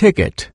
ticket.